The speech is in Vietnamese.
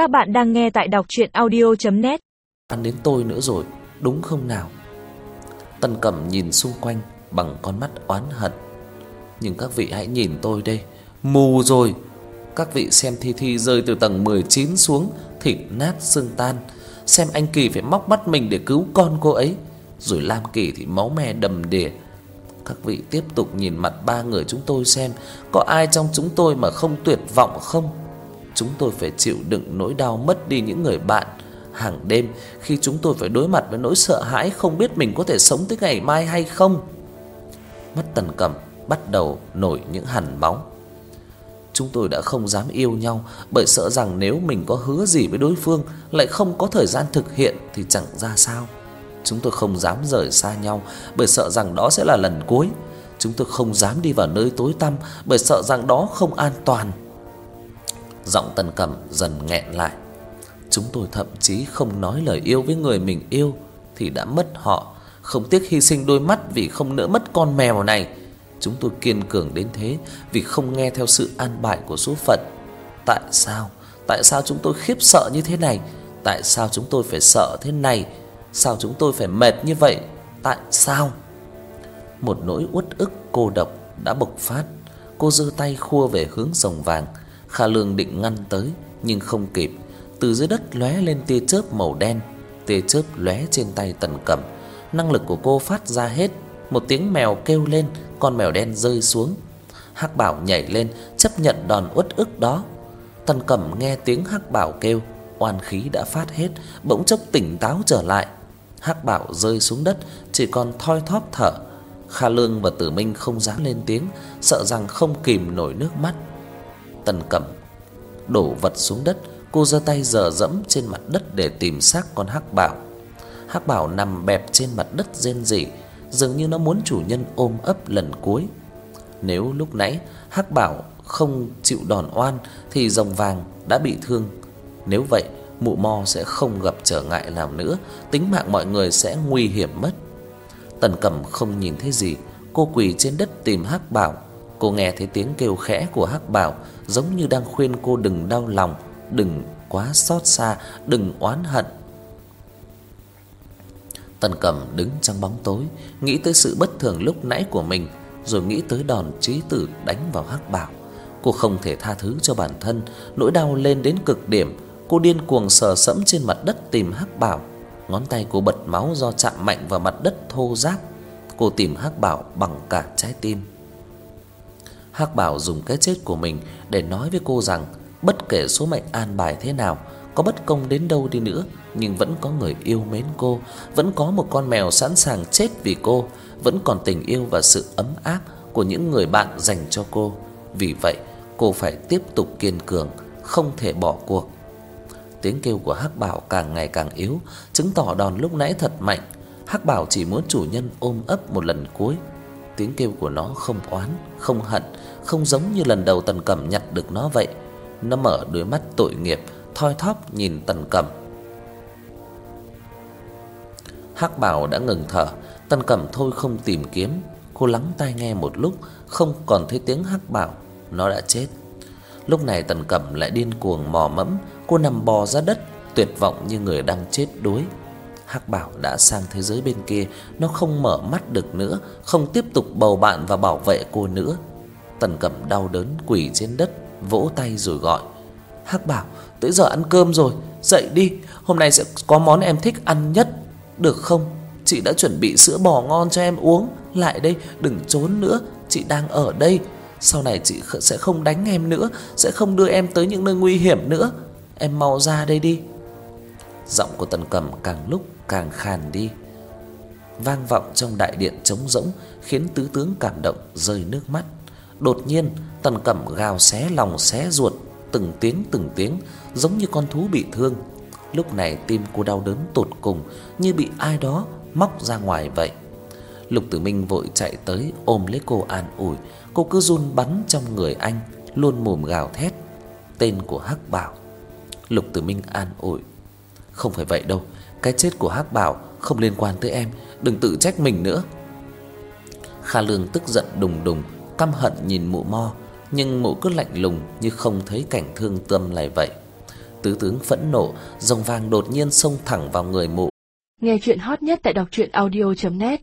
Các bạn đang nghe tại đọc audio net Ăn đến tôi nữa rồi, đúng không nào? Tân Cẩm nhìn xung quanh bằng con mắt oán hận. Nhưng các vị hãy nhìn tôi đây, mù rồi. Các vị xem Thi Thi rơi từ tầng 19 xuống, thịt nát xương tan. Xem anh Kỳ phải móc mắt mình để cứu con cô ấy, rồi Lam Kỳ thì máu me đầm đìa. Các vị tiếp tục nhìn mặt ba người chúng tôi xem có ai trong chúng tôi mà không tuyệt vọng không? Chúng tôi phải chịu đựng nỗi đau mất đi những người bạn hàng đêm khi chúng tôi phải đối mặt với nỗi sợ hãi không biết mình có thể sống tới ngày mai hay không. Mắt Tần Cẩm bắt đầu nổi những hằn máu. Chúng tôi đã không dám yêu nhau bởi sợ rằng nếu mình có hứa gì với đối phương lại không có thời gian thực hiện thì chẳng ra sao. Chúng tôi không dám rời xa nhau bởi sợ rằng đó sẽ là lần cuối. Chúng tôi không dám đi vào nơi tối tăm bởi sợ rằng đó không an toàn. Giọng Tần Cẩm dần nghẹn lại. Chúng tôi thậm chí không nói lời yêu với người mình yêu thì đã mất họ, không tiếc hy sinh đôi mắt vì không nỡ mất con mèo này. Chúng tôi kiên cường đến thế vì không nghe theo sự an bài của số phận. Tại sao? Tại sao chúng tôi khiếp sợ như thế này? Tại sao chúng tôi phải sợ thế này? Sao chúng tôi phải mệt như vậy? Tại sao? Một nỗi uất ức cô độc đã bộc phát. Cô giơ tay khua về hướng rồng vàng. Kha Lương định ngăn tới nhưng không kịp. Từ dưới đất lóe lên tia chớp màu đen, tia chớp lóe trên tay Tần Cẩm. Năng lực của cô phát ra hết, một tiếng mèo kêu lên, con mèo đen rơi xuống. Hắc Bảo nhảy lên chấp nhận đòn uất ức đó. Tần Cẩm nghe tiếng Hắc Bảo kêu, oan khí đã phát hết, bỗng chốc tỉnh táo trở lại. Hắc Bảo rơi xuống đất, chỉ còn thoi thóp thở. Kha Lương và Tử Minh không dám lên tiếng, sợ rằng không kìm nổi nước mắt. Tần Cẩm đổ vật xuống đất, cô giơ tay giở dẫm trên mặt đất để tìm xác con hắc bảo. Hắc bảo nằm bẹp trên mặt đất rên rỉ, dường như nó muốn chủ nhân ôm ấp lần cuối. Nếu lúc nãy hắc bảo không chịu đòn oan thì rồng vàng đã bị thương. Nếu vậy, mụ mo sẽ không gặp trở ngại nào nữa, tính mạng mọi người sẽ nguy hiểm mất. Tần Cẩm không nhìn thấy gì, cô quỳ trên đất tìm Hắc Bảo. Cô nghe thấy tiếng kêu khẽ của Hắc Bảo, giống như đang khuyên cô đừng đau lòng, đừng quá xót xa, đừng oán hận. Tần Cẩm đứng trong bóng tối, nghĩ tới sự bất thường lúc nãy của mình, rồi nghĩ tới đòn chí tử đánh vào Hắc Bảo. Cô không thể tha thứ cho bản thân, nỗi đau lên đến cực điểm, cô điên cuồng sờ sẫm trên mặt đất tìm Hắc Bảo. Ngón tay cô bật máu do chạm mạnh vào mặt đất thô ráp. Cô tìm Hắc Bảo bằng cả trái tim. Hắc Bảo dùng cái chết của mình để nói với cô rằng bất kể số mệnh an bài thế nào, có bất công đến đâu đi nữa, nhưng vẫn có người yêu mến cô, vẫn có một con mèo sẵn sàng chết vì cô, vẫn còn tình yêu và sự ấm áp của những người bạn dành cho cô. Vì vậy, cô phải tiếp tục kiên cường, không thể bỏ cuộc. Tiếng kêu của Hắc Bảo càng ngày càng yếu, chứng tỏ đòn lúc nãy thật mạnh. Hắc Bảo chỉ muốn chủ nhân ôm ấp một lần cuối. Tiếng kêu của nó không oán, không hận, không giống như lần đầu Tần Cẩm nhặt được nó vậy. Nó mở đôi mắt tội nghiệp, thoi thóp nhìn Tần Cẩm. Hắc Bảo đã ngừng thở, Tần Cẩm thôi không tìm kiếm, cô lắng tai nghe một lúc, không còn thấy tiếng Hắc Bảo, nó đã chết. Lúc này Tần Cẩm lại điên cuồng mò mẫm, cô nằm bò ra đất, tuyệt vọng như người đang chết đuối. Hắc Bảo đã sang thế giới bên kia, nó không mở mắt được nữa, không tiếp tục bầu bạn và bảo vệ cô nữa. Tần Cẩm đau đớn quỳ trên đất, vỗ tay rồi gọi: "Hắc Bảo, tới giờ ăn cơm rồi, dậy đi, hôm nay sẽ có món em thích ăn nhất, được không? Chị đã chuẩn bị sữa bò ngon cho em uống, lại đây, đừng trốn nữa, chị đang ở đây." Sau này chị sẽ không đánh em nữa, sẽ không đưa em tới những nơi nguy hiểm nữa. Em mau ra đây đi." Giọng của Tần Cẩm càng lúc càng khàn đi, vang vọng trong đại điện trống rỗng, khiến tứ tướng cảm động rơi nước mắt. Đột nhiên, Tần Cẩm gào xé lòng xé ruột, từng tiếng từng tiếng, giống như con thú bị thương. Lúc này tim cô đau đớn tột cùng, như bị ai đó móc ra ngoài vậy. Lục Tử Minh vội chạy tới ôm lấy cô an ủi, cô cứ run bắn trong người anh, luôn mồm gào thét tên của Hắc Bảo. Lục Tử Minh an ủi, không phải vậy đâu, cái chết của Hắc Bảo không liên quan tới em, đừng tự trách mình nữa. Kha Lương tức giận đùng đùng, căm hận nhìn Mộ Mo, nhưng Mộ cứ lạnh lùng như không thấy cảnh thương tâm này vậy. Tứ tướng phẫn nộ, rồng vàng đột nhiên xông thẳng vào người Mộ. Nghe chuyện hot nhất tại đọc truyện audio net